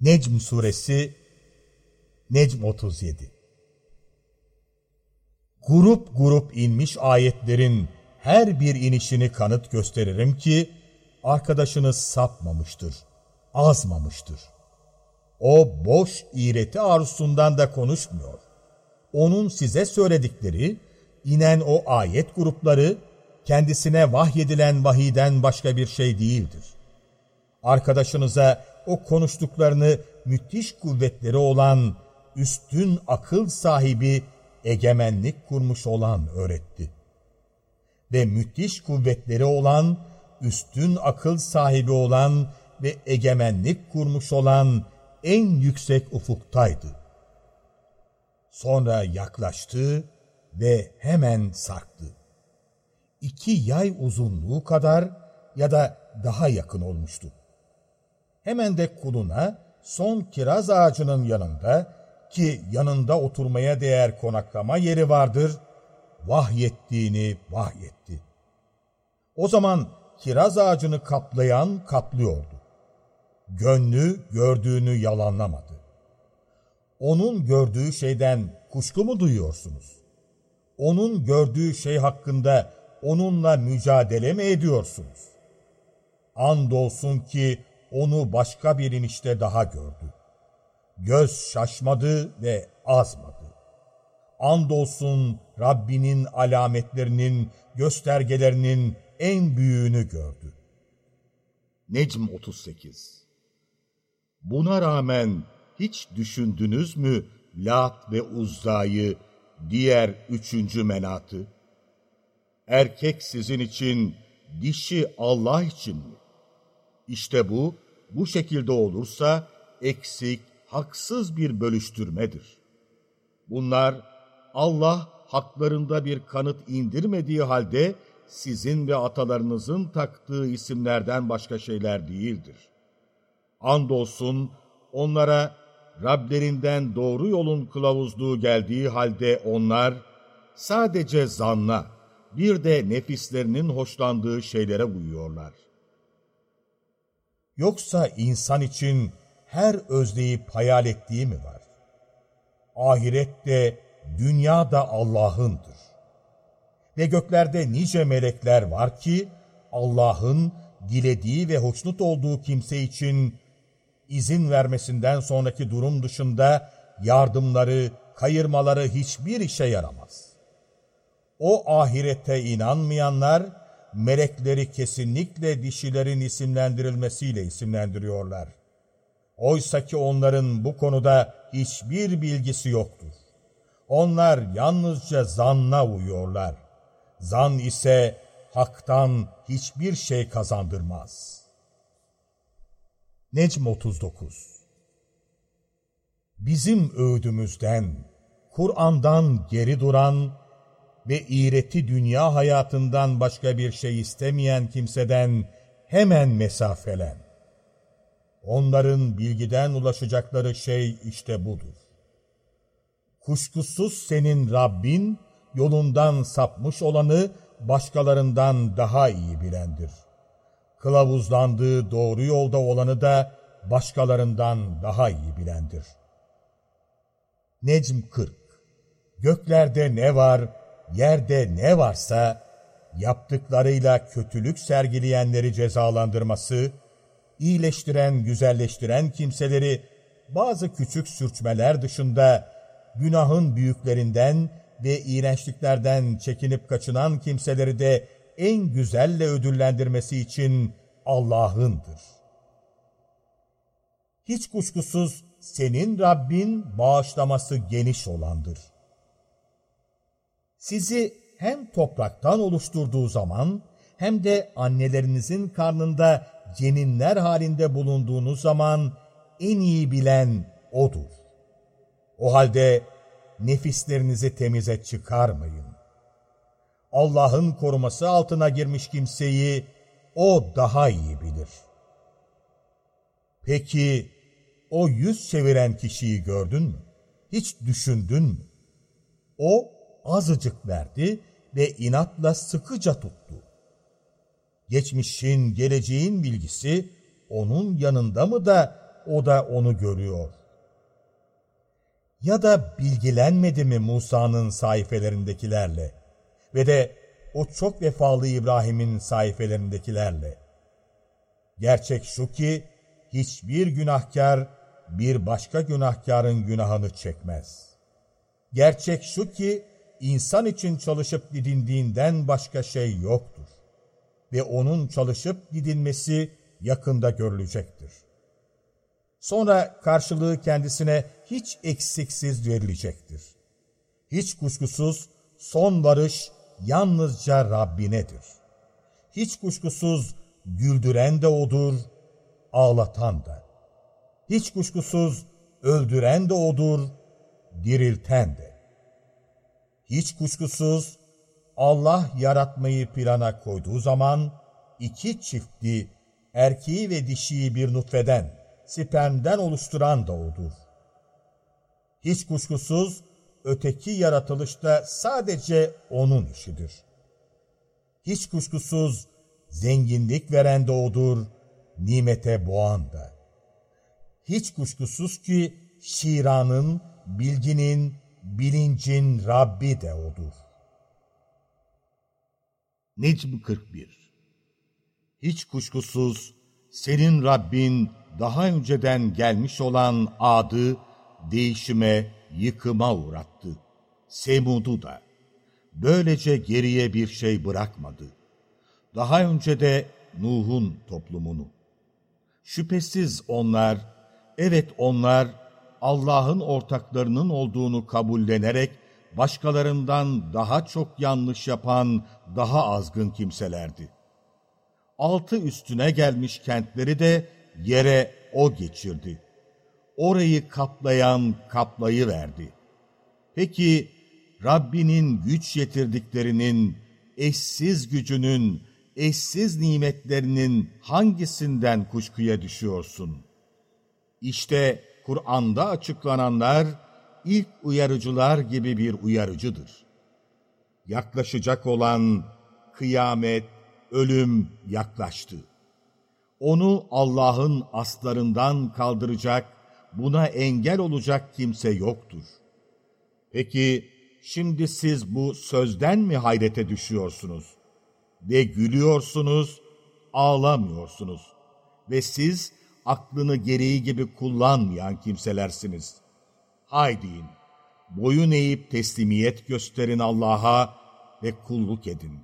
Necm suresi Necm 37 Grup grup inmiş ayetlerin her bir inişini kanıt gösteririm ki arkadaşınız sapmamıştır, azmamıştır. O boş iğreti arzusundan da konuşmuyor. Onun size söyledikleri, inen o ayet grupları kendisine vahyedilen vahiden başka bir şey değildir. Arkadaşınıza o konuştuklarını müthiş kuvvetleri olan, üstün akıl sahibi, egemenlik kurmuş olan öğretti. Ve müthiş kuvvetleri olan, üstün akıl sahibi olan ve egemenlik kurmuş olan en yüksek ufuktaydı. Sonra yaklaştı ve hemen sarktı. İki yay uzunluğu kadar ya da daha yakın olmuştu. Hemen de kuluna son kiraz ağacının yanında ki yanında oturmaya değer konaklama yeri vardır, vahyettiğini vahyetti. O zaman kiraz ağacını kaplayan kaplıyordu. Gönlü gördüğünü yalanlamadı. Onun gördüğü şeyden kuşku mu duyuyorsunuz? Onun gördüğü şey hakkında onunla mücadele mi ediyorsunuz? Andolsun ki onu başka bir inişte daha gördü. Göz şaşmadı ve azmadı. Andolsun Rabbinin alametlerinin, göstergelerinin en büyüğünü gördü. Necm 38 Buna rağmen hiç düşündünüz mü Lat ve Uzza'yı, diğer üçüncü menatı? Erkek sizin için, dişi Allah için mi? İşte bu, bu şekilde olursa eksik, haksız bir bölüştürmedir. Bunlar Allah haklarında bir kanıt indirmediği halde sizin ve atalarınızın taktığı isimlerden başka şeyler değildir. Andolsun onlara Rablerinden doğru yolun kılavuzluğu geldiği halde onlar sadece zanna, bir de nefislerinin hoşlandığı şeylere uyuyorlar. Yoksa insan için her özleyip hayal ettiği mi var? Ahirette, dünya da Allah'ındır. Ve göklerde nice melekler var ki, Allah'ın dilediği ve hoşnut olduğu kimse için izin vermesinden sonraki durum dışında yardımları, kayırmaları hiçbir işe yaramaz. O ahirete inanmayanlar, melekleri kesinlikle dişilerin isimlendirilmesiyle isimlendiriyorlar. Oysa ki onların bu konuda hiçbir bilgisi yoktur. Onlar yalnızca zanna uyuyorlar. Zan ise haktan hiçbir şey kazandırmaz. Necm 39 Bizim öğüdümüzden, Kur'an'dan geri duran ve iğreti dünya hayatından başka bir şey istemeyen kimseden hemen mesafelen. Onların bilgiden ulaşacakları şey işte budur. Kuşkusuz senin Rabbin, yolundan sapmış olanı başkalarından daha iyi bilendir. Kılavuzlandığı doğru yolda olanı da başkalarından daha iyi bilendir. Necm 40 Göklerde ne var, yerde ne varsa, yaptıklarıyla kötülük sergileyenleri cezalandırması, iyileştiren, güzelleştiren kimseleri bazı küçük sürçmeler dışında günahın büyüklerinden ve iğrençliklerden çekinip kaçınan kimseleri de en güzelle ödüllendirmesi için Allah'ındır. Hiç kuşkusuz senin Rabbin bağışlaması geniş olandır. Sizi hem topraktan oluşturduğu zaman hem de annelerinizin karnında ceninler halinde bulunduğunuz zaman en iyi bilen O'dur. O halde nefislerinizi temize çıkarmayın. Allah'ın koruması altına girmiş kimseyi O daha iyi bilir. Peki o yüz çeviren kişiyi gördün mü? Hiç düşündün mü? O azıcık verdi ve inatla sıkıca tuttu. Geçmişin, geleceğin bilgisi onun yanında mı da o da onu görüyor. Ya da bilgilenmedi mi Musa'nın sayfelerindekilerle ve de o çok vefalı İbrahim'in sayfelerindekilerle? Gerçek şu ki hiçbir günahkar bir başka günahkarın günahını çekmez. Gerçek şu ki insan için çalışıp didindiğinden başka şey yoktur. Ve onun çalışıp didilmesi yakında görülecektir. Sonra karşılığı kendisine hiç eksiksiz verilecektir. Hiç kuşkusuz son varış yalnızca Rabbinedir. Hiç kuşkusuz güldüren de O'dur, ağlatan da. Hiç kuşkusuz öldüren de O'dur, dirilten de. Hiç kuşkusuz Allah yaratmayı plana koyduğu zaman iki çifti, erkeği ve dişiyi bir nutfeden, spermden oluşturan da O'dur. Hiç kuşkusuz öteki yaratılışta sadece O'nun işidir. Hiç kuşkusuz zenginlik veren de O'dur, nimete boğan da. Hiç kuşkusuz ki şiranın, bilginin, bilincin Rabbi de O'dur. Necm 41 Hiç kuşkusuz senin Rabbin daha önceden gelmiş olan adı değişime, yıkıma uğrattı. Semud'u da. Böylece geriye bir şey bırakmadı. Daha önce de Nuh'un toplumunu. Şüphesiz onlar, evet onlar Allah'ın ortaklarının olduğunu kabullenerek başkalarından daha çok yanlış yapan daha azgın kimselerdi. Altı üstüne gelmiş kentleri de yere o geçirdi. Orayı kaplayan kaplayı verdi. Peki Rabbinin güç yetirdiklerinin, eşsiz gücünün, eşsiz nimetlerinin hangisinden kuşkuya düşüyorsun? İşte Kur'an'da açıklananlar ilk uyarıcılar gibi bir uyarıcıdır. Yaklaşacak olan kıyamet, ölüm yaklaştı. Onu Allah'ın aslarından kaldıracak, buna engel olacak kimse yoktur. Peki şimdi siz bu sözden mi hayrete düşüyorsunuz? Ve gülüyorsunuz, ağlamıyorsunuz. Ve siz aklını gereği gibi kullanmayan kimselersiniz. Haydiin, boyun eğip teslimiyet gösterin Allah'a ve kulluk edin.